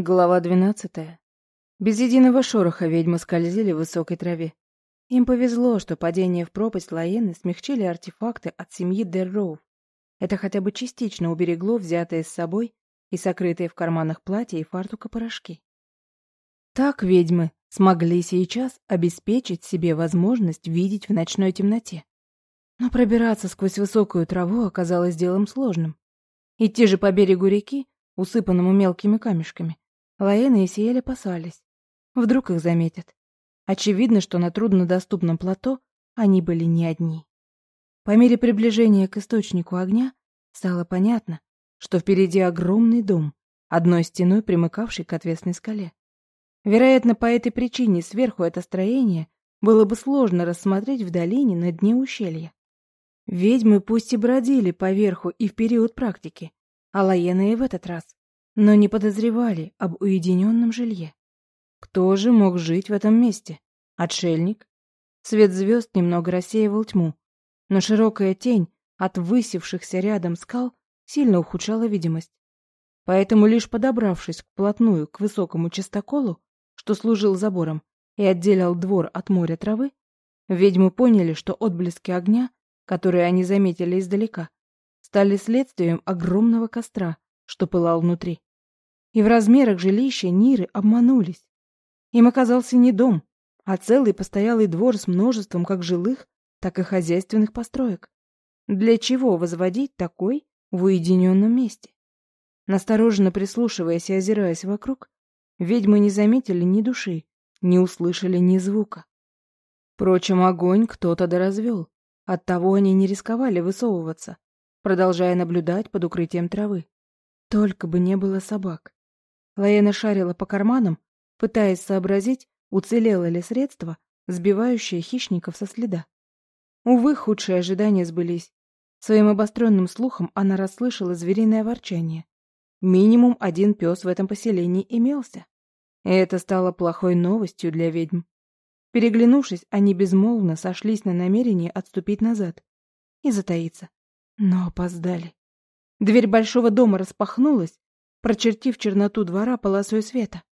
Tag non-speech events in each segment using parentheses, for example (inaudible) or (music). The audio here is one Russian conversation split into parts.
Глава двенадцатая. Без единого шороха ведьмы скользили в высокой траве. Им повезло, что падение в пропасть Лаены смягчили артефакты от семьи Дерроув. Это хотя бы частично уберегло взятые с собой и сокрытые в карманах платья и фартука порошки. Так ведьмы смогли сейчас обеспечить себе возможность видеть в ночной темноте. Но пробираться сквозь высокую траву оказалось делом сложным. Идти же по берегу реки, усыпанному мелкими камешками, Лаэна и Сиэль опасались. Вдруг их заметят. Очевидно, что на труднодоступном плато они были не одни. По мере приближения к источнику огня стало понятно, что впереди огромный дом, одной стеной примыкавший к отвесной скале. Вероятно, по этой причине сверху это строение было бы сложно рассмотреть в долине на дне ущелья. Ведьмы пусть и бродили поверху и в период практики, а Лаена и в этот раз но не подозревали об уединенном жилье. Кто же мог жить в этом месте? Отшельник? Свет звезд немного рассеивал тьму, но широкая тень от высевшихся рядом скал сильно ухудшала видимость. Поэтому лишь подобравшись вплотную к высокому частоколу, что служил забором и отделял двор от моря травы, ведьмы поняли, что отблески огня, которые они заметили издалека, стали следствием огромного костра, что пылал внутри. И в размерах жилища Ниры обманулись. Им оказался не дом, а целый постоялый двор с множеством как жилых, так и хозяйственных построек. Для чего возводить такой в уединенном месте? Настороженно прислушиваясь и озираясь вокруг, ведьмы не заметили ни души, не услышали ни звука. Впрочем, огонь кто-то доразвел. Оттого они не рисковали высовываться, продолжая наблюдать под укрытием травы. Только бы не было собак. Лаэна шарила по карманам, пытаясь сообразить, уцелело ли средство, сбивающее хищников со следа. Увы, худшие ожидания сбылись. Своим обостренным слухом она расслышала звериное ворчание. Минимум один пес в этом поселении имелся. И это стало плохой новостью для ведьм. Переглянувшись, они безмолвно сошлись на намерении отступить назад и затаиться. Но опоздали. Дверь большого дома распахнулась, прочертив черноту двора полосой света.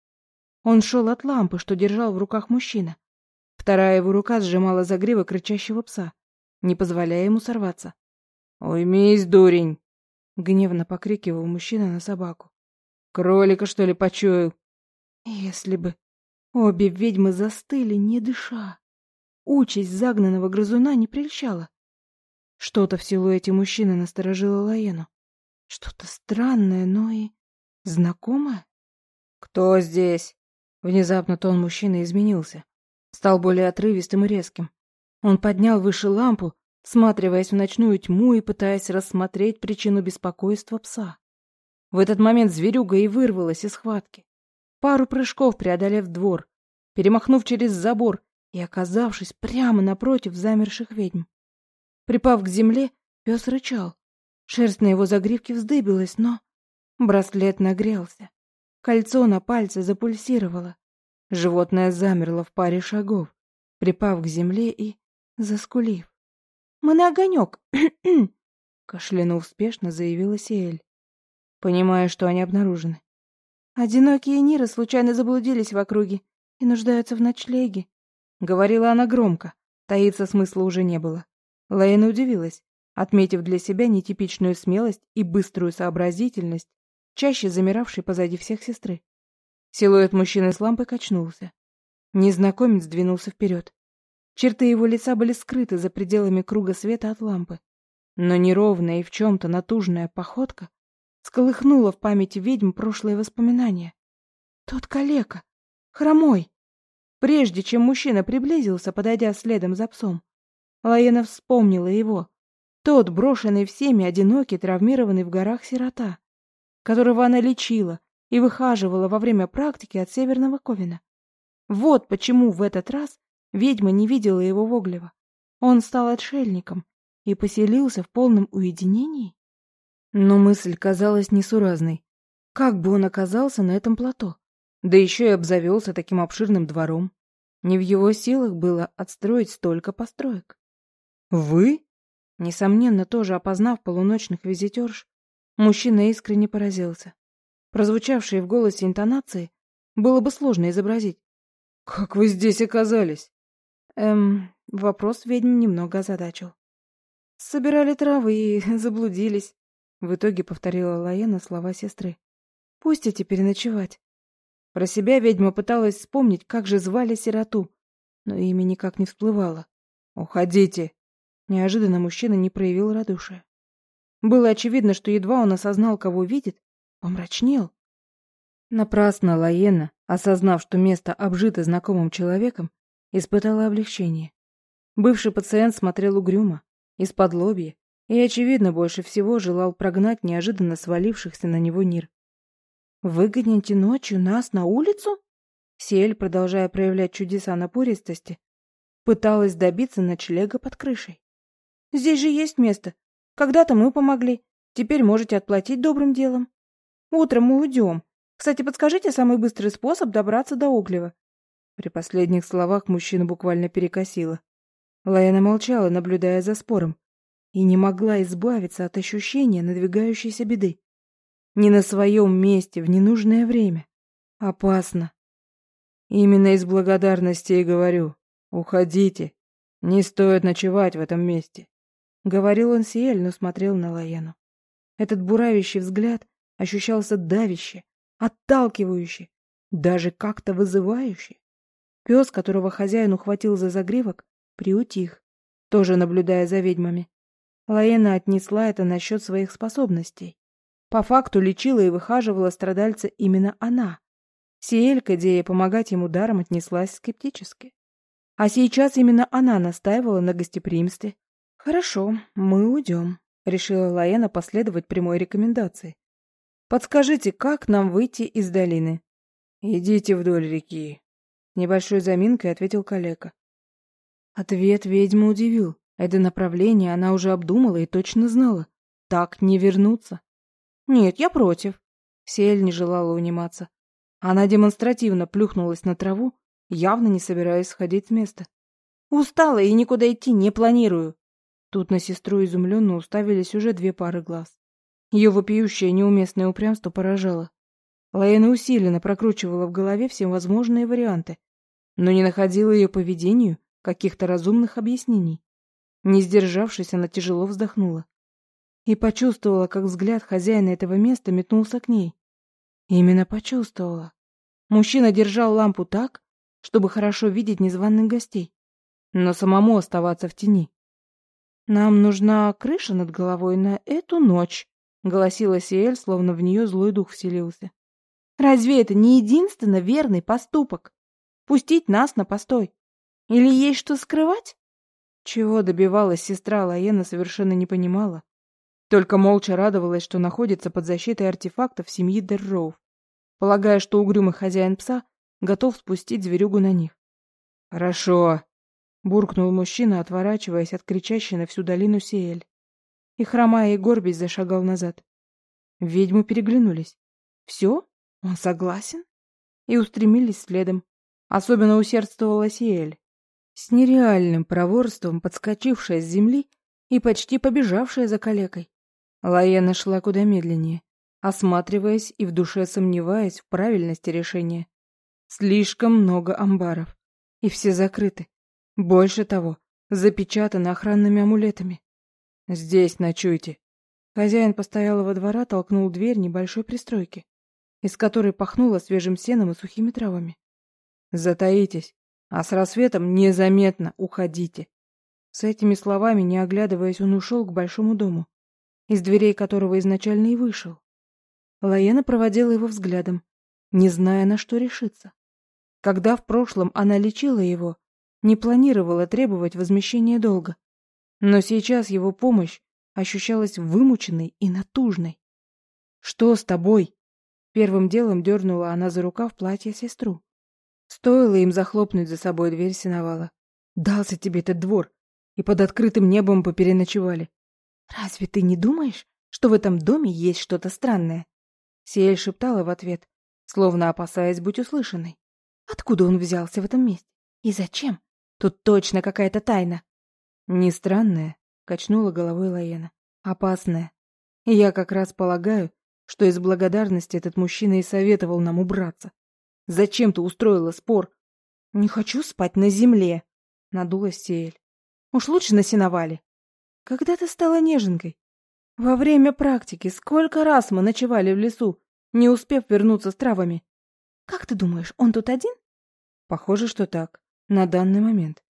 Он шел от лампы, что держал в руках мужчина. Вторая его рука сжимала загривок рычащего пса, не позволяя ему сорваться. «Уймись, дурень!» — гневно покрикивал мужчина на собаку. «Кролика, что ли, почуял?» Если бы обе ведьмы застыли, не дыша. Участь загнанного грызуна не прельщала. Что-то в силуэте мужчины насторожило Лаену. Что-то странное, но и Знакомая? Кто здесь? Внезапно тон мужчины изменился. Стал более отрывистым и резким. Он поднял выше лампу, всматриваясь в ночную тьму и пытаясь рассмотреть причину беспокойства пса. В этот момент зверюга и вырвалась из схватки. Пару прыжков преодолев двор, перемахнув через забор и оказавшись прямо напротив замерших ведьм. Припав к земле, пес рычал. Шерсть на его загривке вздыбилась, но Браслет нагрелся. Кольцо на пальце запульсировало. Животное замерло в паре шагов, припав к земле и заскулив. «Мы на огонек!» (clears throat) Кашлянув спешно, заявила Сиэль, понимая, что они обнаружены. «Одинокие Ниры случайно заблудились в округе и нуждаются в ночлеге», — говорила она громко. Таиться смысла уже не было. Лейна удивилась, отметив для себя нетипичную смелость и быструю сообразительность чаще замиравшей позади всех сестры. Силуэт мужчины с лампой качнулся. Незнакомец двинулся вперед. Черты его лица были скрыты за пределами круга света от лампы. Но неровная и в чем-то натужная походка сколыхнула в памяти ведьм прошлые воспоминания. Тот калека, хромой. Прежде чем мужчина приблизился, подойдя следом за псом, Лаена вспомнила его. Тот, брошенный всеми, одинокий, травмированный в горах сирота которого она лечила и выхаживала во время практики от Северного Ковина. Вот почему в этот раз ведьма не видела его воглева. Он стал отшельником и поселился в полном уединении. Но мысль казалась несуразной. Как бы он оказался на этом плато? Да еще и обзавелся таким обширным двором. Не в его силах было отстроить столько построек. «Вы?» Несомненно, тоже опознав полуночных визитерш, Мужчина искренне поразился. прозвучавшие в голосе интонации, было бы сложно изобразить. «Как вы здесь оказались?» Эм, вопрос ведьм немного озадачил. «Собирали травы и (laughs) заблудились», — в итоге повторила Лаена слова сестры. «Пусть теперь ночевать». Про себя ведьма пыталась вспомнить, как же звали сироту, но имя никак не всплывало. «Уходите!» Неожиданно мужчина не проявил радушия. Было очевидно, что едва он осознал, кого видит, помрачнел. Напрасно Лаена, осознав, что место обжито знакомым человеком, испытала облегчение. Бывший пациент смотрел угрюмо, из-под лобья, и, очевидно, больше всего желал прогнать неожиданно свалившихся на него Нир. «Выгоните ночью нас на улицу?» Сель, продолжая проявлять чудеса напористости, пыталась добиться ночлега под крышей. «Здесь же есть место. Когда-то мы помогли. Теперь можете отплатить добрым делом. Утром мы уйдем. Кстати, подскажите самый быстрый способ добраться до Оглева». При последних словах мужчина буквально перекосила. Лаяна молчала, наблюдая за спором, и не могла избавиться от ощущения надвигающейся беды. Не на своем месте, в ненужное время. Опасно. Именно из благодарности и говорю. Уходите. Не стоит ночевать в этом месте. Говорил он Сиэль, но смотрел на Лаяну. Этот буравящий взгляд ощущался давяще, отталкивающе, даже как-то вызывающе. Пес, которого хозяин ухватил за загривок, приутих, тоже наблюдая за ведьмами. Лаена отнесла это насчет своих способностей. По факту лечила и выхаживала страдальца именно она. Сиэль к идее помогать ему даром отнеслась скептически. А сейчас именно она настаивала на гостеприимстве. «Хорошо, мы уйдем», — решила Лаэна последовать прямой рекомендации. «Подскажите, как нам выйти из долины?» «Идите вдоль реки», — небольшой заминкой ответил калека. Ответ ведьму удивил. Это направление она уже обдумала и точно знала. Так не вернуться. «Нет, я против». Сель не желала униматься. Она демонстративно плюхнулась на траву, явно не собираясь сходить с места. «Устала и никуда идти не планирую». Тут на сестру изумленно уставились уже две пары глаз. Ее вопиющее неуместное упрямство поражало. Лаэна усиленно прокручивала в голове все возможные варианты, но не находила ее поведению каких-то разумных объяснений. Не сдержавшись, она тяжело вздохнула и почувствовала, как взгляд хозяина этого места метнулся к ней. Именно почувствовала. Мужчина держал лампу так, чтобы хорошо видеть незваных гостей, но самому оставаться в тени. «Нам нужна крыша над головой на эту ночь», — голосила Сиэль, словно в нее злой дух вселился. «Разве это не единственно верный поступок? Пустить нас на постой? Или есть что скрывать?» Чего добивалась сестра Лаена, совершенно не понимала. Только молча радовалась, что находится под защитой артефактов семьи Дерроув, полагая, что угрюмый хозяин пса готов спустить зверюгу на них. «Хорошо», — буркнул мужчина, отворачиваясь от кричащей на всю долину Сиэль. И, хромая и горбясь, зашагал назад. Ведьмы переглянулись. «Все? Он согласен?» И устремились следом. Особенно усердствовала Сиэль. С нереальным проворством подскочившая с земли и почти побежавшая за калекой. Лаена шла куда медленнее, осматриваясь и в душе сомневаясь в правильности решения. Слишком много амбаров, и все закрыты. Больше того, запечатаны охранными амулетами. «Здесь ночуйте». Хозяин постоялого двора толкнул дверь небольшой пристройки, из которой пахнуло свежим сеном и сухими травами. «Затаитесь, а с рассветом незаметно уходите». С этими словами, не оглядываясь, он ушел к большому дому, из дверей которого изначально и вышел. Лаена проводила его взглядом, не зная, на что решиться. Когда в прошлом она лечила его, не планировала требовать возмещения долга. Но сейчас его помощь ощущалась вымученной и натужной. «Что с тобой?» Первым делом дернула она за рукав платья сестру. Стоило им захлопнуть за собой дверь сеновала. «Дался тебе этот двор, и под открытым небом попереночевали. «Разве ты не думаешь, что в этом доме есть что-то странное?» Сиэль шептала в ответ, словно опасаясь быть услышанной. «Откуда он взялся в этом месте? И зачем? Тут точно какая-то тайна». «Не странная», — качнула головой Лаена. «Опасная. И я как раз полагаю, что из благодарности этот мужчина и советовал нам убраться. Зачем ты устроила спор? Не хочу спать на земле, надулась Сиэль. Уж лучше на сеновале. Когда ты стала неженкой? Во время практики сколько раз мы ночевали в лесу, не успев вернуться с травами. Как ты думаешь, он тут один? Похоже, что так. На данный момент.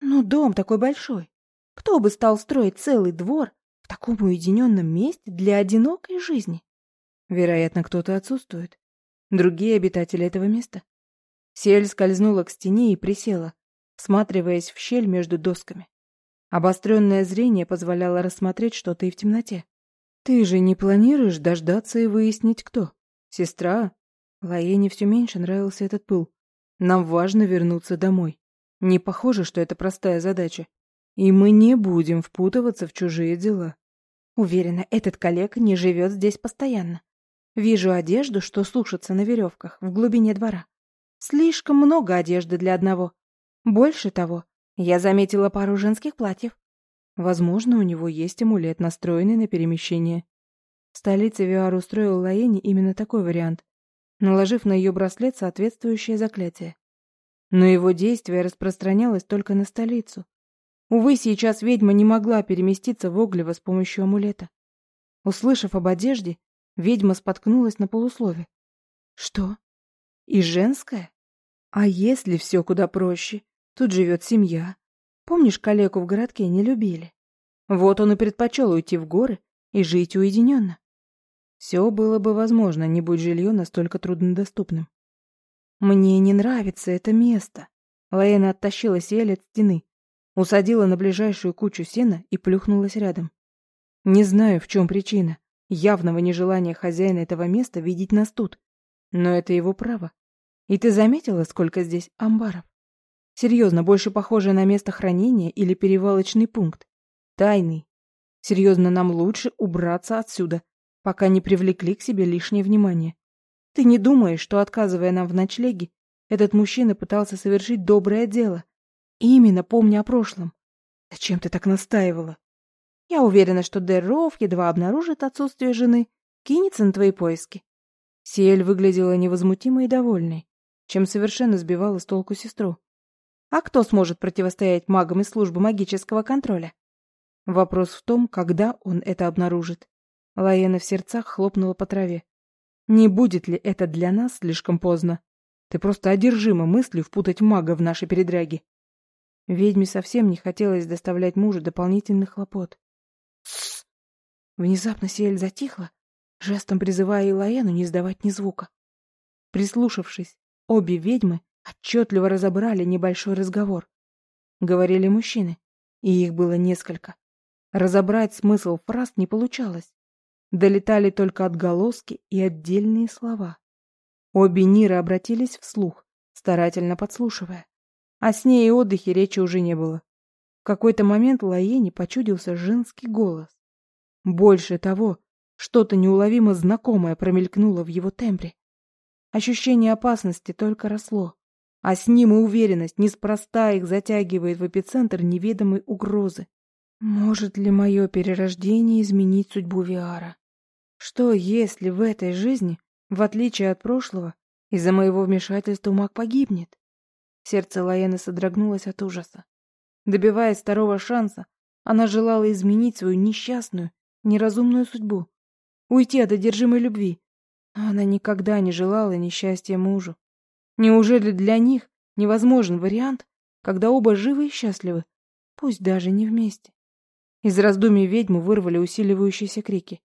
Ну, дом такой большой. Кто бы стал строить целый двор в таком уединенном месте для одинокой жизни? Вероятно, кто-то отсутствует. Другие обитатели этого места. Сель скользнула к стене и присела, всматриваясь в щель между досками. Обостренное зрение позволяло рассмотреть что-то и в темноте. «Ты же не планируешь дождаться и выяснить, кто? Сестра?» Лаене все меньше нравился этот пыл. «Нам важно вернуться домой. Не похоже, что это простая задача. И мы не будем впутываться в чужие дела». Уверена, этот коллега не живет здесь постоянно. Вижу одежду, что сушится на веревках в глубине двора. Слишком много одежды для одного. Больше того, я заметила пару женских платьев. Возможно, у него есть амулет, настроенный на перемещение. В столице Виар устроил Лаэне именно такой вариант, наложив на ее браслет соответствующее заклятие. Но его действие распространялось только на столицу. Увы, сейчас ведьма не могла переместиться в Оглево с помощью амулета. Услышав об одежде, ведьма споткнулась на полуслове. Что? И женское? А если все куда проще? Тут живет семья. Помнишь, калеку в городке не любили? Вот он и предпочел уйти в горы и жить уединенно. Все было бы возможно, не будь жилье настолько труднодоступным. Мне не нравится это место. Лаэна оттащила Сиэль от стены, усадила на ближайшую кучу сена и плюхнулась рядом. Не знаю, в чем причина явного нежелания хозяина этого места видеть нас тут, но это его право. И ты заметила, сколько здесь амбаров? Серьезно, больше похоже на место хранения или перевалочный пункт. Тайный. Серьезно, нам лучше убраться отсюда, пока не привлекли к себе лишнее внимание. Ты не думаешь, что, отказывая нам в ночлеге, этот мужчина пытался совершить доброе дело? Именно помня о прошлом. Зачем ты так настаивала? Я уверена, что Дерров едва обнаружит отсутствие жены, кинется на твои поиски. Сиэль выглядела невозмутимой и довольной, чем совершенно сбивала с толку сестру. А кто сможет противостоять магам из службы магического контроля? Вопрос в том, когда он это обнаружит. Лаена в сердцах хлопнула по траве. Не будет ли это для нас слишком поздно? Ты просто одержима мыслью впутать мага в наши передряги. Ведьме совсем не хотелось доставлять мужу дополнительных хлопот. Тссс! Внезапно Сиэль затихла, жестом призывая Илаену не издавать ни звука. Прислушавшись, обе ведьмы отчетливо разобрали небольшой разговор. Говорили мужчины, и их было несколько. Разобрать смысл фраз не получалось. Долетали только отголоски и отдельные слова. Обе Ниры обратились вслух, старательно подслушивая. О сне и отдыхе речи уже не было. В какой-то момент Лаене почудился женский голос. Больше того, что-то неуловимо знакомое промелькнуло в его тембре. Ощущение опасности только росло. А с ним и уверенность, неспроста их затягивает в эпицентр неведомой угрозы. Может ли мое перерождение изменить судьбу Виара? Что, если в этой жизни, в отличие от прошлого, из-за моего вмешательства маг погибнет? Сердце Лаены содрогнулось от ужаса. Добиваясь второго шанса, она желала изменить свою несчастную, неразумную судьбу, уйти от одержимой любви. А она никогда не желала несчастья мужу. Неужели для них невозможен вариант, когда оба живы и счастливы, пусть даже не вместе? Из раздумий ведьму вырвали усиливающиеся крики.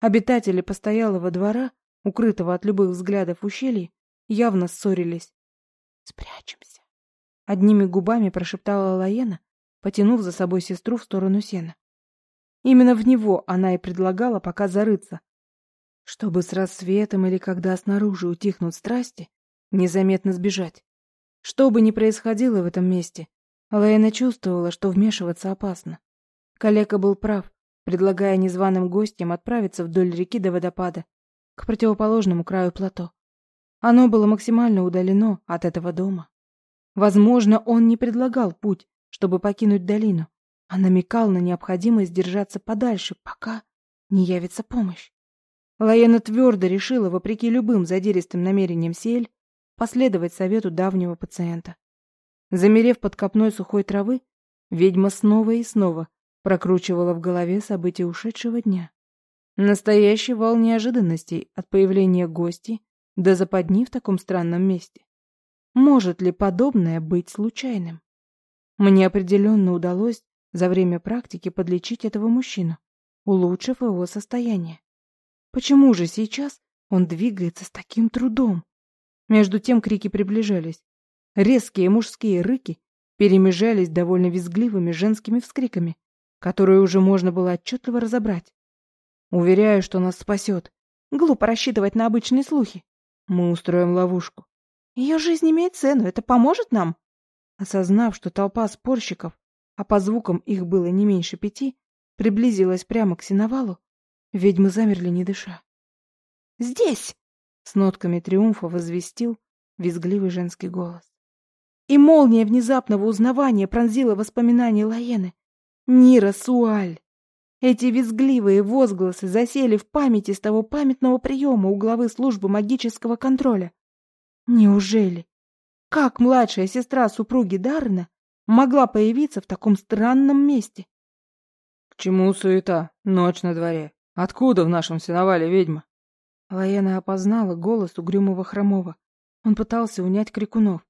Обитатели постоялого двора, укрытого от любых взглядов ущелья, явно ссорились. «Спрячемся!» Одними губами прошептала Лаена, потянув за собой сестру в сторону сена. Именно в него она и предлагала пока зарыться, чтобы с рассветом или когда снаружи утихнут страсти, незаметно сбежать. Что бы ни происходило в этом месте, Лейна чувствовала, что вмешиваться опасно. Калека был прав, предлагая незваным гостям отправиться вдоль реки до водопада, к противоположному краю плато. Оно было максимально удалено от этого дома. Возможно, он не предлагал путь, чтобы покинуть долину, а намекал на необходимость держаться подальше, пока не явится помощь. Лаена твердо решила, вопреки любым задиристым намерениям Сель, последовать совету давнего пациента. Замерев под копной сухой травы, ведьма снова и снова прокручивала в голове события ушедшего дня. Настоящий вал неожиданностей от появления гостей до западни в таком странном месте. Может ли подобное быть случайным? Мне определенно удалось за время практики подлечить этого мужчину, улучшив его состояние. Почему же сейчас он двигается с таким трудом? Между тем крики приближались. Резкие мужские рыки перемежались довольно визгливыми женскими вскриками, которые уже можно было отчетливо разобрать. Уверяю, что нас спасет. Глупо рассчитывать на обычные слухи. Мы устроим ловушку. Ее жизнь имеет цену, это поможет нам? Осознав, что толпа спорщиков, а по звукам их было не меньше пяти, приблизилась прямо к сеновалу, Ведьмы замерли, не дыша. «Здесь!» — с нотками триумфа возвестил визгливый женский голос. И молния внезапного узнавания пронзила воспоминания Лаены. Нира Суаль! Эти визгливые возгласы засели в памяти с того памятного приема у главы службы магического контроля. Неужели? Как младшая сестра супруги Дарна могла появиться в таком странном месте? — К чему суета? Ночь на дворе. Откуда в нашем сеновале ведьма? Лаяна опознала голос угрюмого хромого. Он пытался унять крикунов.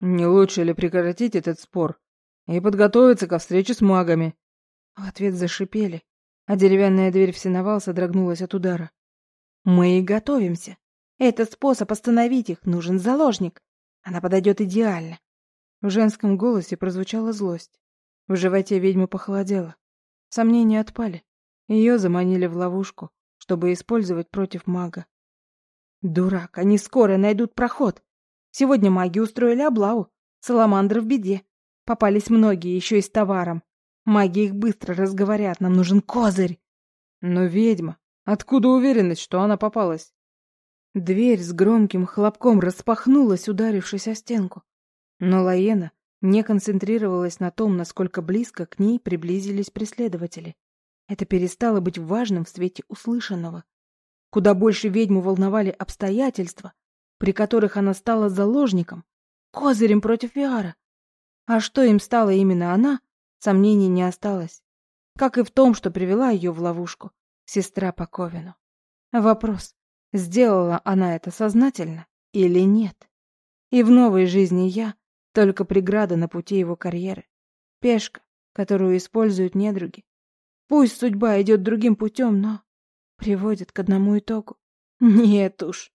Не лучше ли прекратить этот спор и подготовиться ко встрече с магами? В ответ зашипели, а деревянная дверь в сеновал содрогнулась от удара. Мы и готовимся. Этот способ остановить их нужен заложник. Она подойдет идеально. В женском голосе прозвучала злость. В животе ведьмы похолодело. Сомнения отпали. Ее заманили в ловушку, чтобы использовать против мага. Дурак, они скоро найдут проход. Сегодня маги устроили облаву. Саламандры в беде. Попались многие, еще и с товаром. Маги их быстро разговорят, нам нужен козырь. Но ведьма, откуда уверенность, что она попалась? Дверь с громким хлопком распахнулась, ударившись о стенку. Но Лаена не концентрировалась на том, насколько близко к ней приблизились преследователи. Это перестало быть важным в свете услышанного. Куда больше ведьму волновали обстоятельства, при которых она стала заложником, козырем против Виара. А что им стала именно она, сомнений не осталось. Как и в том, что привела ее в ловушку сестра по Ковину. Вопрос, сделала она это сознательно или нет? И в новой жизни я только преграда на пути его карьеры. Пешка, которую используют недруги, Пусть судьба идет другим путем, но приводит к одному итогу. (laughs) Нет уж.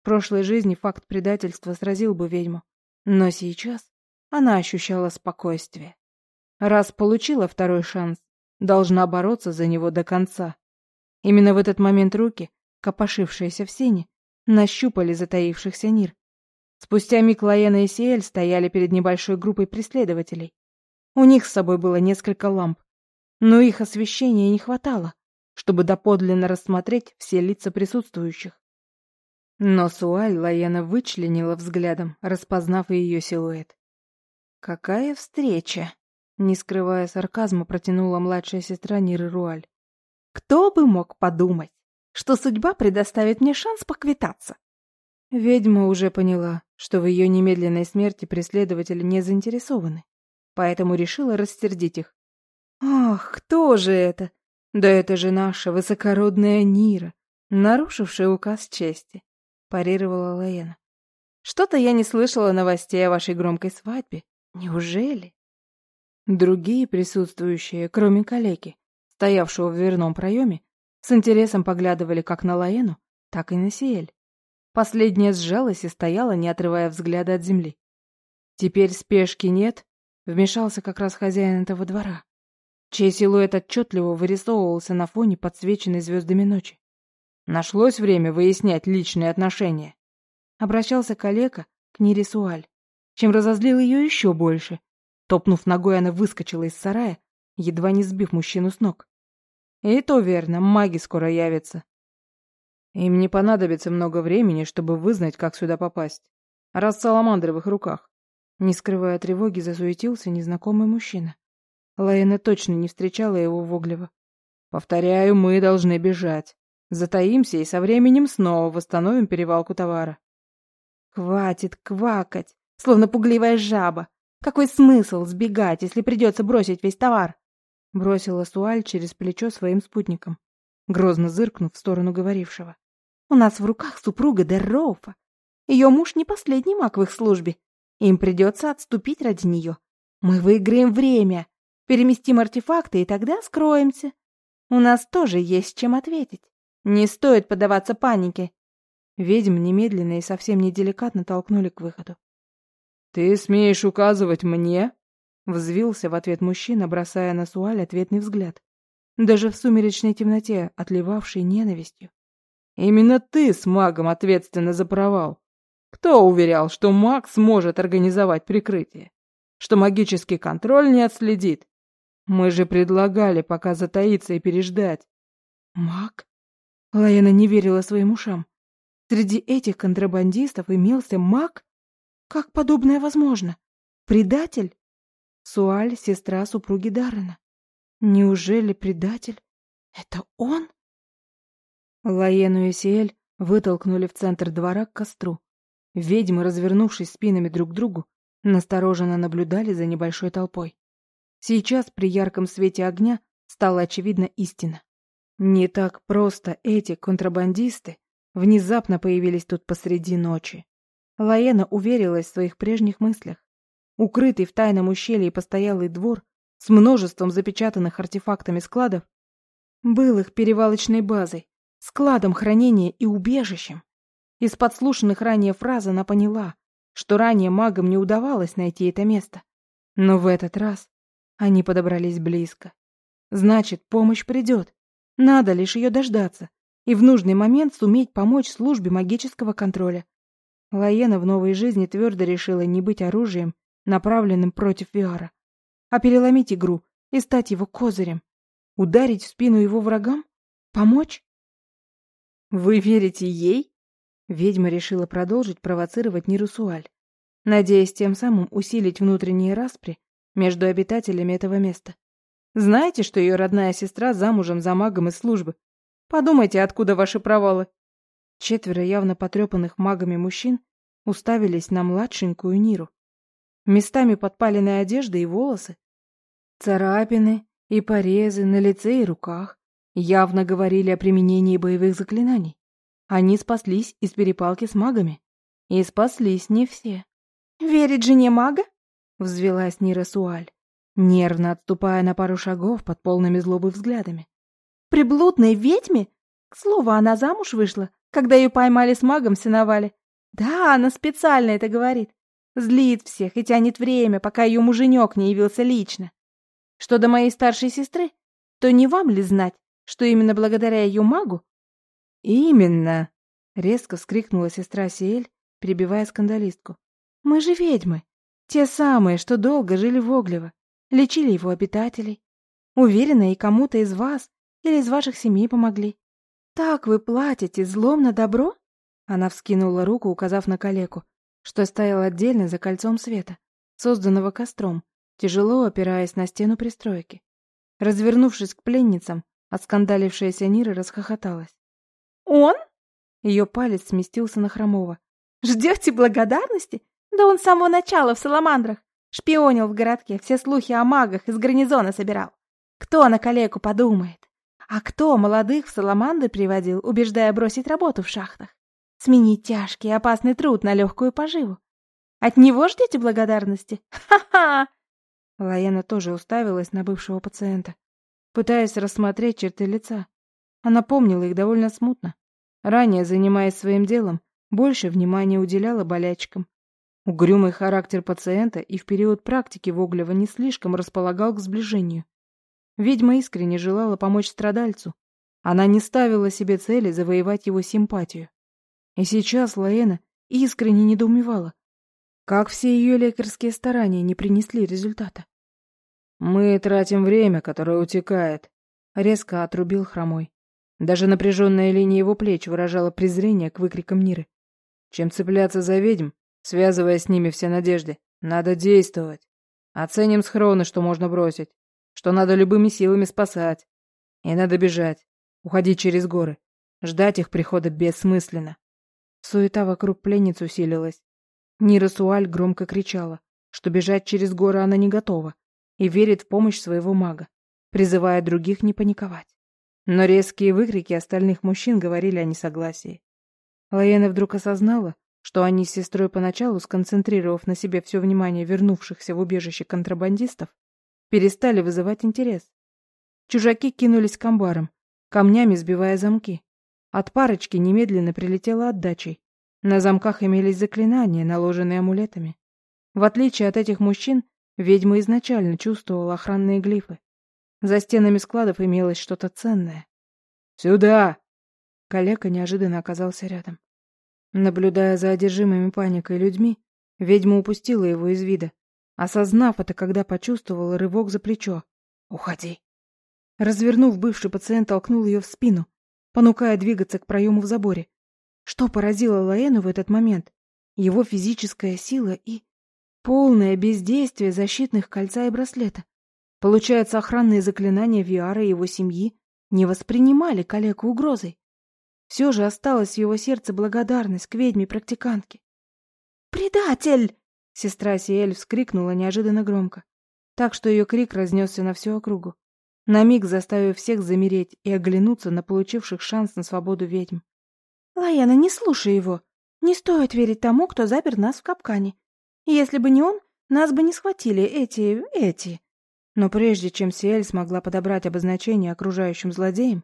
В прошлой жизни факт предательства сразил бы ведьму, но сейчас она ощущала спокойствие. Раз получила второй шанс, должна бороться за него до конца. Именно в этот момент руки, копошившиеся в сене, нащупали затаившихся Нир. Спустя миг Лаена и Сиэль стояли перед небольшой группой преследователей. У них с собой было несколько ламп, но их освещения не хватало, чтобы доподлинно рассмотреть все лица присутствующих. Но Суаль Лаена вычленила взглядом, распознав ее силуэт. «Какая встреча!» — не скрывая сарказма, протянула младшая сестра Ниры Руаль. «Кто бы мог подумать, что судьба предоставит мне шанс поквитаться?» Ведьма уже поняла, что в ее немедленной смерти преследователи не заинтересованы, поэтому решила растердить их. Ах, кто же это? Да это же наша высокородная Нира, нарушившая указ чести, парировала Лаена. Что-то я не слышала новостей о вашей громкой свадьбе. Неужели? Другие присутствующие, кроме калеки, стоявшего в дверном проеме, с интересом поглядывали как на Лаену, так и на Сиэль. Последняя сжалась и стояла, не отрывая взгляда от земли. Теперь спешки нет, вмешался как раз хозяин этого двора чей силуэт отчетливо вырисовывался на фоне подсвеченной звездами ночи. Нашлось время выяснять личные отношения. Обращался коллега к Нире Суаль, чем разозлил ее еще больше. Топнув ногой, она выскочила из сарая, едва не сбив мужчину с ног. И то верно, маги скоро явятся. Им не понадобится много времени, чтобы вызнать, как сюда попасть. Раз в их руках. Не скрывая тревоги, засуетился незнакомый мужчина. Лаэна точно не встречала его в Оглево. «Повторяю, мы должны бежать. Затаимся и со временем снова восстановим перевалку товара. Хватит квакать, словно пугливая жаба. Какой смысл сбегать, если придется бросить весь товар? Бросила Суаль через плечо своим спутникам, грозно зыркнув в сторону говорившего. У нас в руках супруга Дерроуфа. Ее муж не последний маг в их службе. Им придется отступить ради нее. Мы выиграем время, переместим артефакты и тогда скроемся. У нас тоже есть чем ответить. Не стоит поддаваться панике. Ведьм немедленно и совсем неделикатно толкнули к выходу. «Ты смеешь указывать мне?» Взвился в ответ мужчина, бросая на Суаль ответный взгляд. Даже в сумеречной темноте, отливавшей ненавистью. «Именно ты с магом ответственна за провал. Кто уверял, что маг сможет организовать прикрытие? Что магический контроль не отследит? Мы же предлагали пока затаиться и переждать. Маг? Лаяна не верила своим ушам. Среди этих контрабандистов имелся маг? Как подобное возможно? Предатель? Суаль — сестра супруги Даррена. Неужели предатель? Это он? Лаену и Сиэль вытолкнули в центр двора к костру. Ведьмы, развернувшись спинами друг к другу, настороженно наблюдали за небольшой толпой. Сейчас при ярком свете огня стала очевидна истина. Не так просто эти контрабандисты внезапно появились тут посреди ночи. Лаена уверилась в своих прежних мыслях. Укрытый в тайном ущелье постоялый двор с множеством запечатанных артефактами складов был их перевалочной базой, складом хранения и убежищем. Из подслушанных ранее фраз она поняла, что ранее магам не удавалось найти это место. Но в этот раз они подобрались близко. Значит, помощь придет. Надо лишь ее дождаться и в нужный момент суметь помочь службе магического контроля. Лаена в новой жизни твердо решила не быть оружием, направленным против Виара, а переломить игру и стать его козырем. Ударить в спину его врагам? Помочь? «Вы верите ей?» Ведьма решила продолжить провоцировать Нирусуаль, надеясь тем самым усилить внутренние распри между обитателями этого места. Знаете, что ее родная сестра замужем за магом из службы? Подумайте, откуда ваши провалы. Четверо явно потрепанных магами мужчин уставились на младшенькую Ниру. Местами подпаленные одежды и волосы, царапины и порезы на лице и руках явно говорили о применении боевых заклинаний. Они спаслись из перепалки с магами. И спаслись не все. «Верить жене мага?» Взвелась Нира Суаль, нервно отступая на пару шагов под полными злобы взглядами. «Приблудной ведьме? К слову, она замуж вышла, когда ее поймали с магом синовали. Да, она специально это говорит. Злит всех и тянет время, пока ее муженек не явился лично. Что до моей старшей сестры, то не вам ли знать, что именно благодаря ее магу?» «Именно!» — резко вскрикнула сестра Сиэль, перебивая скандалистку. «Мы же ведьмы. Те самые, что долго жили в Оглево, лечили его обитателей. Уверена, и кому-то из вас или из ваших семей помогли. Так вы платите злом на добро?» Она вскинула руку, указав на калеку, что стоял отдельно за кольцом света, созданного костром, тяжело опираясь на стену пристройки. Развернувшись к пленницам, отскандалившаяся Нира расхохоталась. «Он?» Ее палец сместился на Хромова. «Ждете благодарности? Да он с самого начала в Саламандрах. Шпионил в городке, все слухи о магах из гарнизона собирал. Кто на калеку подумает? А кто молодых в Саламандры приводил, убеждая бросить работу в шахтах? Сменить тяжкий и опасный труд на легкую поживу. От него ждете благодарности? Ха-ха!» Лаяна тоже уставилась на бывшего пациента, пытаясь рассмотреть черты лица. Она помнила их довольно смутно. Ранее, занимаясь своим делом, больше внимания уделяла болячкам. Угрюмый характер пациента и в период практики Воглева не слишком располагал к сближению. Ведьма искренне желала помочь страдальцу. Она не ставила себе цели завоевать его симпатию. И сейчас Лаэна искренне недоумевала, как все ее лекарские старания не принесли результата. «Мы тратим время, которое утекает», — резко отрубил хромой. Даже напряженная линия его плеч выражала презрение к выкрикам Ниры. «Чем цепляться за ведьм, связывая с ними все надежды. Надо действовать. Оценим схроны, что можно бросить, что надо любыми силами спасать. И надо бежать, уходить через горы. Ждать их прихода бессмысленно. Суета вокруг пленниц усилилась. Нира Суаль громко кричала, что бежать через горы она не готова и верит в помощь своего мага, призывая других не паниковать. Но резкие выкрики остальных мужчин говорили о несогласии. Лаена вдруг осознала, что они с сестрой поначалу, сконцентрировав на себе все внимание вернувшихся в убежище контрабандистов, перестали вызывать интерес. Чужаки кинулись к амбарам, камнями сбивая замки. От парочки немедленно прилетела отдачей. На замках имелись заклинания, наложенные амулетами. В отличие от этих мужчин, ведьма изначально чувствовала охранные глифы. За стенами складов имелось что-то ценное. «Сюда!» Калека неожиданно оказался рядом. Наблюдая за одержимыми паникой людьми, ведьма упустила его из вида, осознав это, когда почувствовала рывок за плечо. «Уходи!» Развернув, бывший пациент толкнул ее в спину, понукая двигаться к проему в заборе. Что поразило Лаэну в этот момент? Его физическая сила и полное бездействие защитных кольца и браслета. Получается, охранные заклинания Виара и его семьи не воспринимали калеку угрозой. Все же осталась в его сердце благодарность к ведьме-практикантке. «Предатель!» — сестра Сиэль вскрикнула неожиданно громко, так что ее крик разнесся на всю округу, на миг заставив всех замереть и оглянуться на получивших шанс на свободу ведьм. «Лаяна, не слушай его. Не стоит верить тому, кто запер нас в капкане. Если бы не он, нас бы не схватили эти... эти...» Но прежде чем Сиэль смогла подобрать обозначение окружающим злодеям,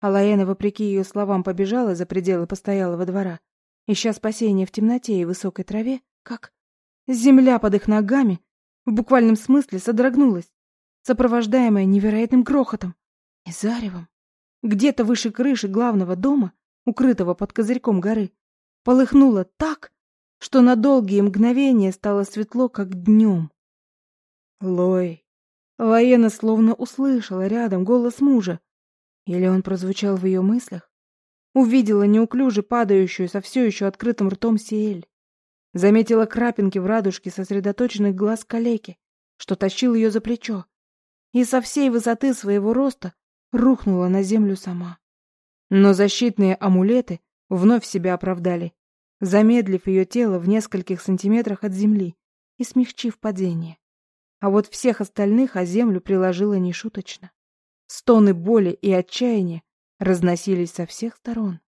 Алаэна, вопреки ее словам, побежала за пределы постоялого двора, ища спасения в темноте и высокой траве, как земля под их ногами в буквальном смысле содрогнулась, сопровождаемая невероятным грохотом и заревом. Где-то выше крыши главного дома, укрытого под козырьком горы, полыхнуло так, что на долгие мгновения стало светло, как днем. Лой. Лаена словно услышала рядом голос мужа, или он прозвучал в ее мыслях? Увидела неуклюже падающую со все еще открытым ртом Сиэль. Заметила крапинки в радужке сосредоточенных глаз калеки, что тащил ее за плечо. И со всей высоты своего роста рухнула на землю сама. Но защитные амулеты вновь себя оправдали, замедлив ее тело в нескольких сантиметрах от земли и смягчив падение. А вот всех остальных о землю приложила нешуточно. Стоны боли и отчаяния разносились со всех сторон.